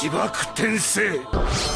芝生転生。